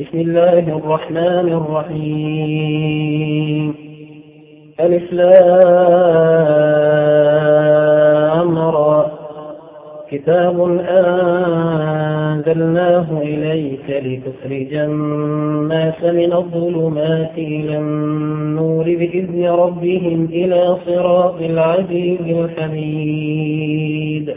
بسم الله الرحمن الرحيم. ألف أمر كتاب أنزلناه إليك لتخرج الناس من الظلمات إلى النور بإذن ربهم إلى صراط العزيز الحميد.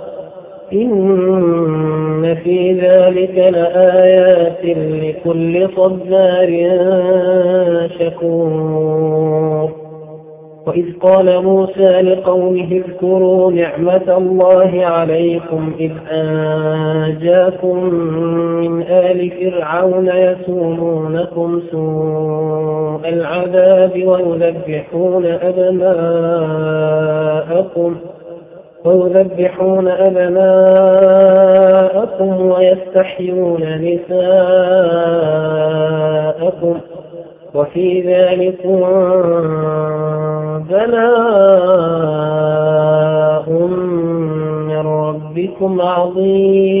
إن في ذلك لآيات لكل صبار شكور. وإذ قال موسى لقومه اذكروا نعمة الله عليكم إذ أنجاكم من آل فرعون يسومونكم سوء العذاب ويذبحون أبناءكم ويذبحون أبناءكم ويستحيون نساءكم وفي ذلك بلاء من ربكم عظيم.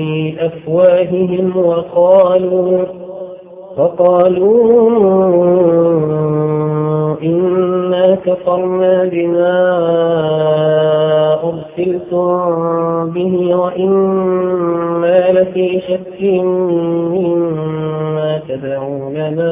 أفواههم وقالوا وقالوا إنا كفرنا بما أرسلتم به وإنا لفي شك مما تدعوننا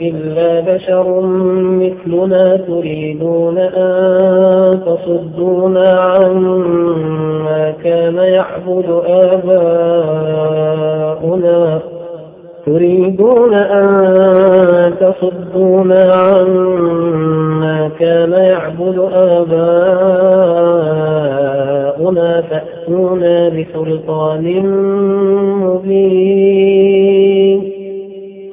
إلا بشر مثلنا تريدون أن تصدونا عما كان يعبد آباؤنا. تريدون أن تصدونا عما كان يعبد آباؤنا. فأتونا بسلطان مبين.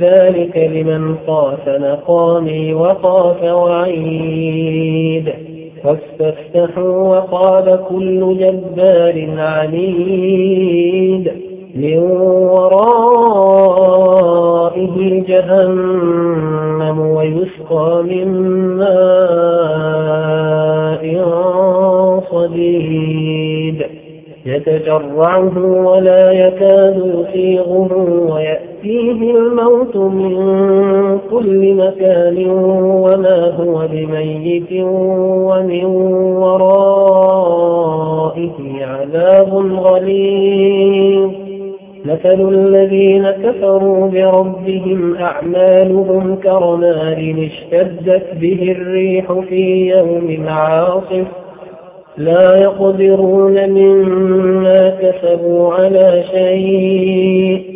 ذلك لمن خاف مقامي وخاف وعيد. واستفتحوا وقال كل جبار عنيد. من ورائه جهنم ويسقى من ماء صديد. يتجرعه ولا يكاد يسيغه ويأتيه الموت من كل مكان وما هو بميت ومن ورائه عذاب غليظ. مثل الذين كفروا بربهم أعمالهم كرمال اشتدت به الريح في يوم عاصف. لا يقدرون مما كسبوا على شيء.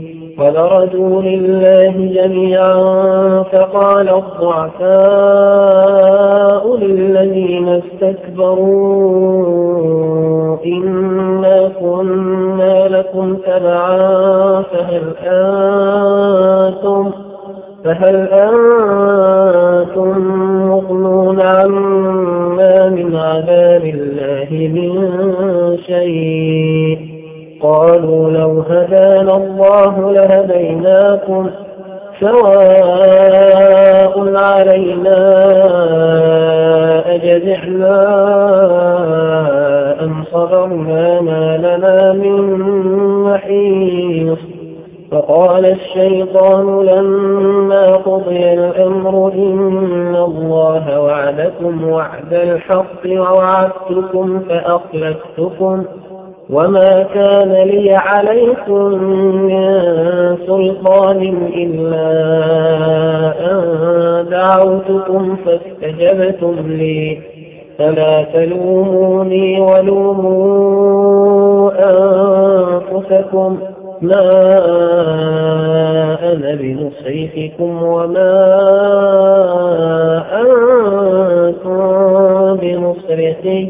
وبرزوا لله جميعا فقال الضعفاء للذين استكبروا إنا كنا لكم تبعا فهل أنتم فهل أنتم مغنون عنا من عذاب الله من شيء؟ قالوا لو هدانا الله لهديناكم سواء علينا أجزعنا أم صبرنا ما لنا من محيص. فقال الشيطان لما قضي الأمر إن الله وعدكم وعد الحق ووعدتكم فأخلفتكم وما كان لي عليكم من سلطان إلا أن دعوتكم فاستجبتم لي. فلا تلوموني ولوموا أنفسكم. ما أنا بنصيحكم وما أنتم بمصرخي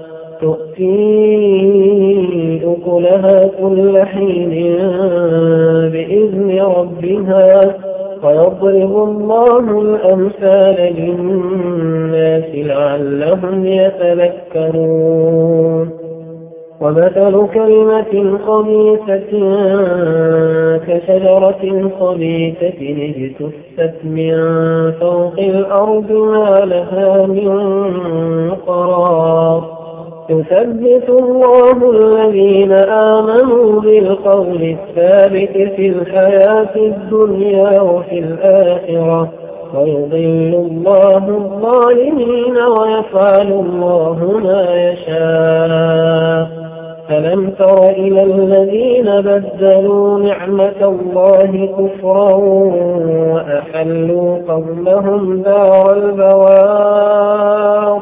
تؤتي أكلها كل حين بإذن ربها ويضرب الله الأمثال للناس لعلهم يتذكرون. ومثل كلمة خبيثة كشجرة خبيثة اجتثت من فوق الأرض ما لها من قرار. يثبت الله الذين آمنوا بالقول الثابت في الحياة الدنيا وفي الآخرة. ويضل الله الظالمين ويفعل الله ما يشاء. فلم تر إلى الذين بدلوا نعمة الله كفرا وأحلوا قبلهم دار البوار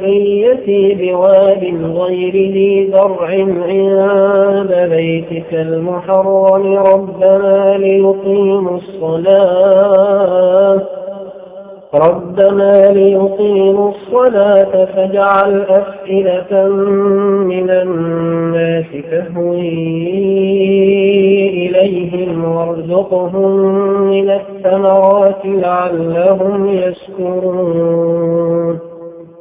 ذريتي بواد غير ذي ذرع عند بيتك المحرم. ربنا ليقيموا الصلاة. ربنا ليقيموا الصلاة فاجعل أفئدة من الناس تهوي إليهم وارزقهم من الثمرات لعلهم يشكرون.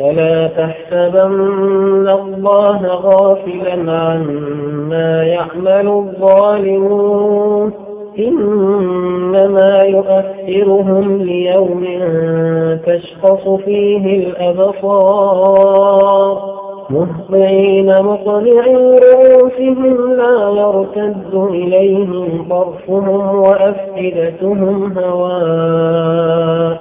ولا تحسبن الله غافلا عما يعمل الظالمون. إنما يؤثرهم ليوم تشخص فيه الأبصار. مهطعين مقنعي رؤوسهم لا يرتد إليهم طرفهم وأفئدتهم هواء.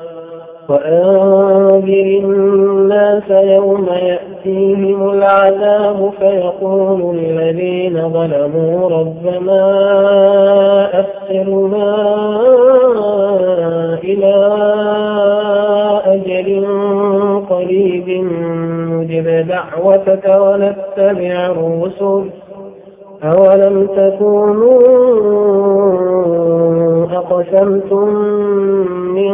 وأنذر الناس يوم يأتيهم العذاب فيقول الذين ظلموا ربنا أخرنا إلى أجل قريب نجب دعوتك ونتبع الرسل أولم تكونوا أقسمتم من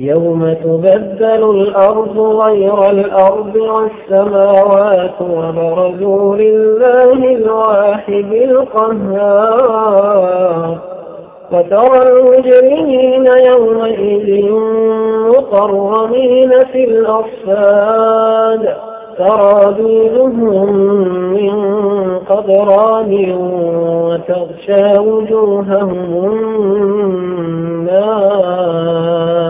يوم تبدل الأرض غير الأرض والسماوات وبرزوا لله الواحد القهار. وترى المجرمين يومئذ مقرمين في الأصفاد. سرابيلهم من قدران وتغشى وجوههم النار.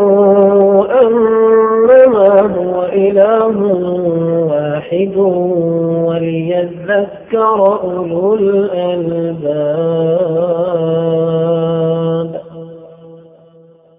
إله واحد وليذكر أولو الألباب.